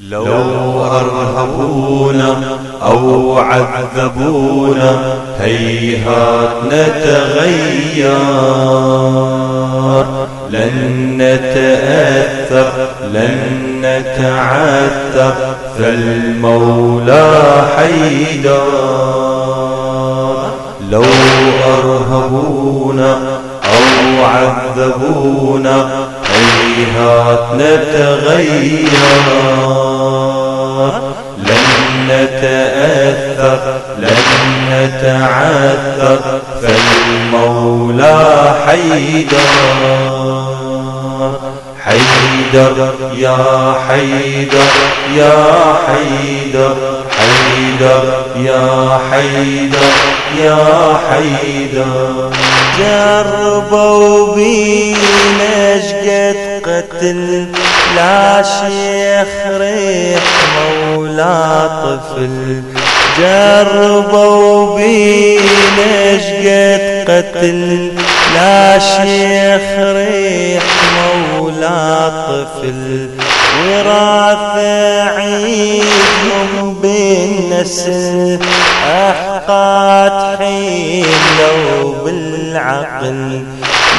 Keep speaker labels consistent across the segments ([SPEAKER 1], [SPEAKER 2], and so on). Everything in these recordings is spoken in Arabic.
[SPEAKER 1] لو أرهبونا أو عذبونا هيهات نتغير. لن نتأثر لن نتعثر فالمولى حيدر. لو أرهبونا أو عذبونا هيهات نتغير. لن نتأثر لن نتعثر فالمولى حيدر. حيدر يا حيدر يا حيدر حيدر يا حيدر يا حيدر.
[SPEAKER 2] جربوا بينا شقد قتل لا شيخ ريح مولا طفل. جربوا بينا شقد قتل. لا شيخ ريح مولا طفل. وراث عيدهم بالنسل. أحقات حين لو بالعقل.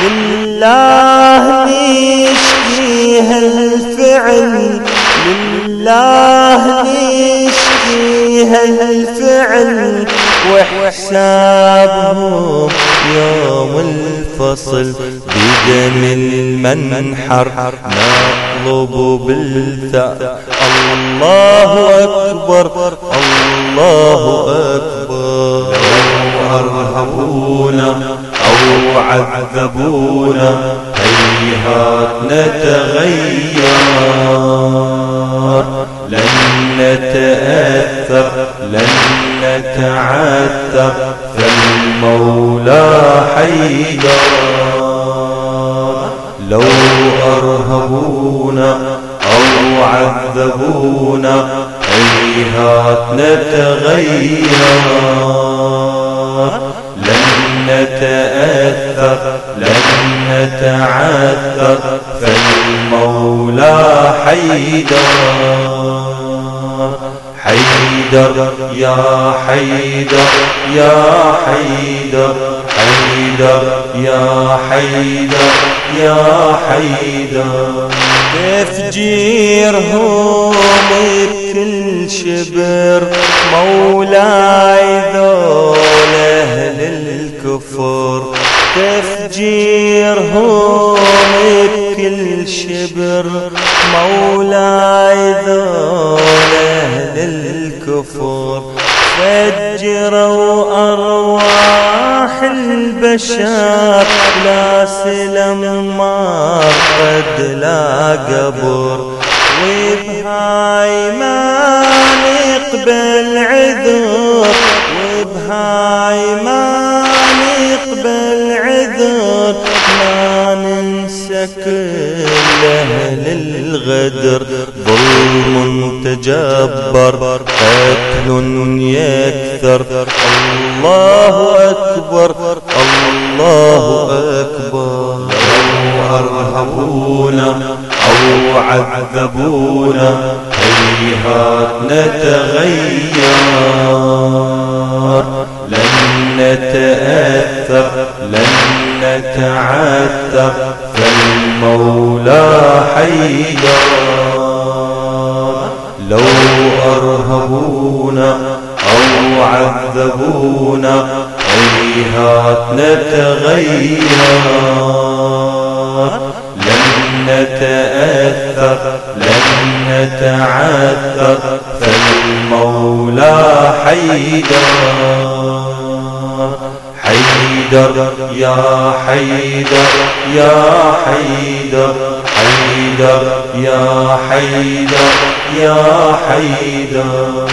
[SPEAKER 2] لله نشكي هالفعل لله نشكي هالفعل وحسابهم يوم الفصل بدم المنحر نطلب بالثاء الله أكبر الله أكبر.
[SPEAKER 1] لو أرهبونا أو عذبونا هيهات نتغير. لن نتأثر لن نتعثر فالمولى حيدر. لو أرهبونا أو عذبونا هيهات نتغير. نتأثر لن نتعثر فالمولى حيدر. حيدر يا حيدر يا حيدر حيدر يا حيدر يا حيدر.
[SPEAKER 2] تفجيرهم بكل شبر مولاي ذول أهل الكفر تفجيرهم بكل شبر. مولاي ذول أهل الكفر فجروا أرواح البشر. لا سلم ما قد لا قبر. وبهاي ما نقبل عذر. وبهاي ما ننسى كل أهل الغدر ظلم تجبر قتل يكثر. الله أكبر الله أكبر.
[SPEAKER 1] لو أرهبونا أو عذبونا هيهات نتغير. لن نتأثر لن نتعثر. فالمولى حيدر لو أرهبونا أو عذبونا هيهات نتغير. لن نتأثر لن نتعثر فالمولى حيدر حيدر يا حيدر يا حيدر حيدر يا حيدر يا حيدر.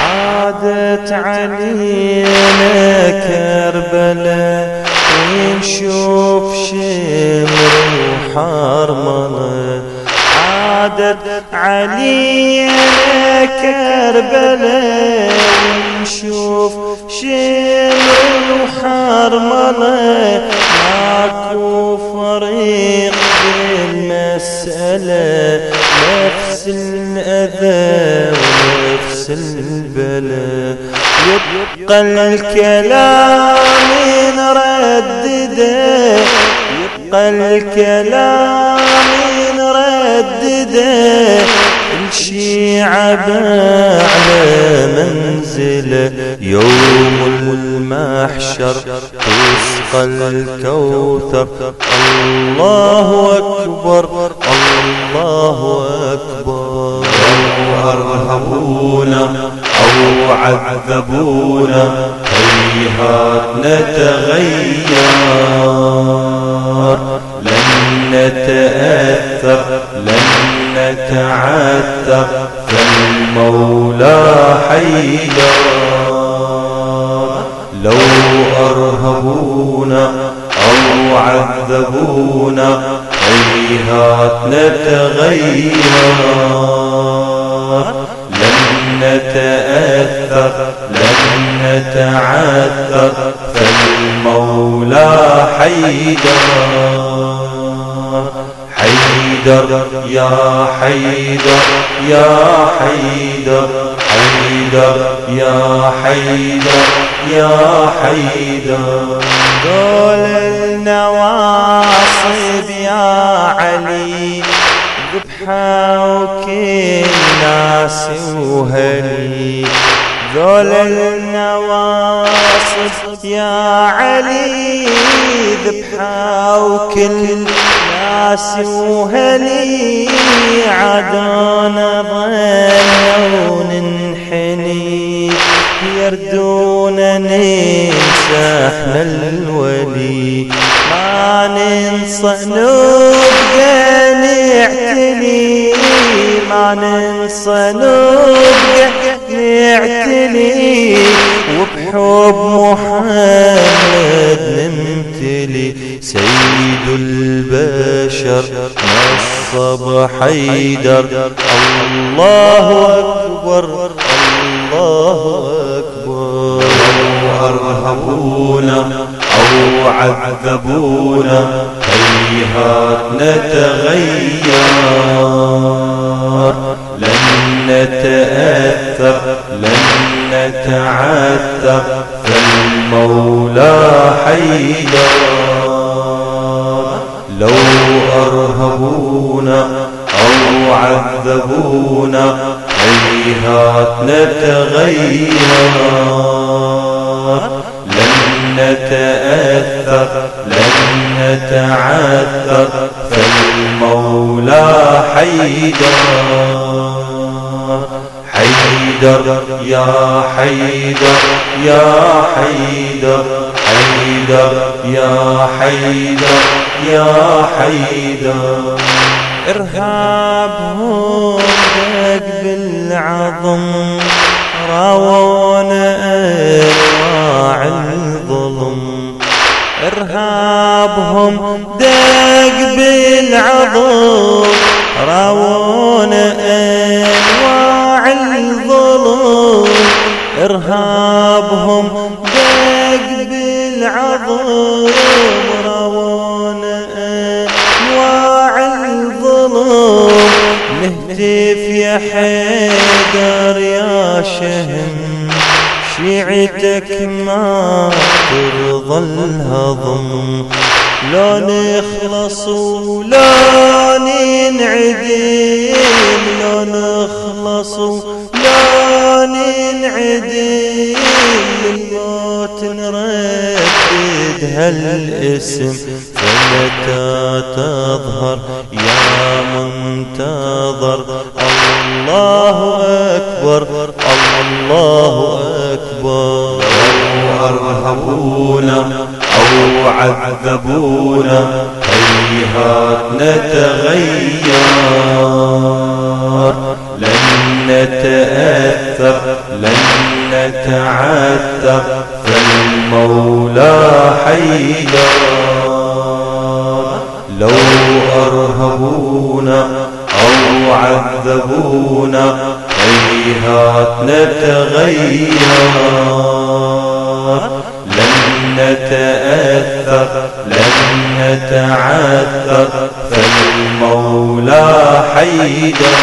[SPEAKER 2] عادت علينا كربلاء ونشوف شمر وحرمنا عادت علينا كربلاء الكلام نردده يبقى الكلام نردده الشيعة على منزله يوم المحشر. تسقى الكوثر. الله أكبر. الله أكبر.
[SPEAKER 1] لو أو عذبونا هيهات نتغير. لن نتأثر لن نتعثر فالمولى حيدر. لو أرهبونا أو عذبونا هيهات نتغير. نتأثر لن نتعثر فالمولى حيدر. حيدر يا حيدر يا حيدر حيدر يا حيدر يا حيدر.
[SPEAKER 2] دول النواصب يا علي ذبحوا كل ناس وهلي ذول النواصب يا علي ذبحوا كل ناس وهلي عدانا ظلوا ننحني يردونا إحنا الولي ما ننسى نبقى نعتلي ما ننسى نبقى نعتلي وبحب محمد نمتلي سيد البشر نصب حيدر. الله أكبر الله أكبر.
[SPEAKER 1] لو أرهبونا أو عذبونا هيهات نتغير لن نتأثر لن نتعثر فالمولى حيدر. لو أرهبونا أو عذبونا هيهات نتغير. لن نتأثر لن نتعثر فالمولى حيدر حيدر يا حيدر يا حيدر حيدر يا حيدر يا حيدر.
[SPEAKER 2] إرهابهم دق بالعظم راونا إرهابهم دق بالعظم راونا أنواع الظلم إرهابهم دق بالعظم راونا أنواع الظلم نهتف يا حيدر يا شهم. شيعتك ما ترضى الهضم. لا نخلص ولا ننعدم. لا نخلص ولا ننعدم. للموت نردد هالاسم. فمتى تظهر يا منتظر؟ الله أكبر. الله أكبر.
[SPEAKER 1] لو أرهبونا أو عذبونا هيهات نتغير. لن نتأثر لن نتعثر فالمولى حيدر. لو أرهبونا أو عذبونا هيهات نتغير لن نتأثر لن نتعثر فالمولى حيدر.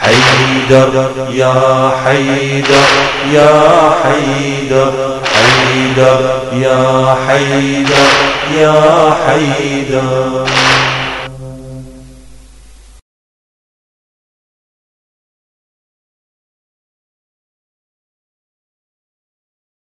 [SPEAKER 1] حيدر يا حيدر يا حيدر حيدر يا حيدر يا حيدر.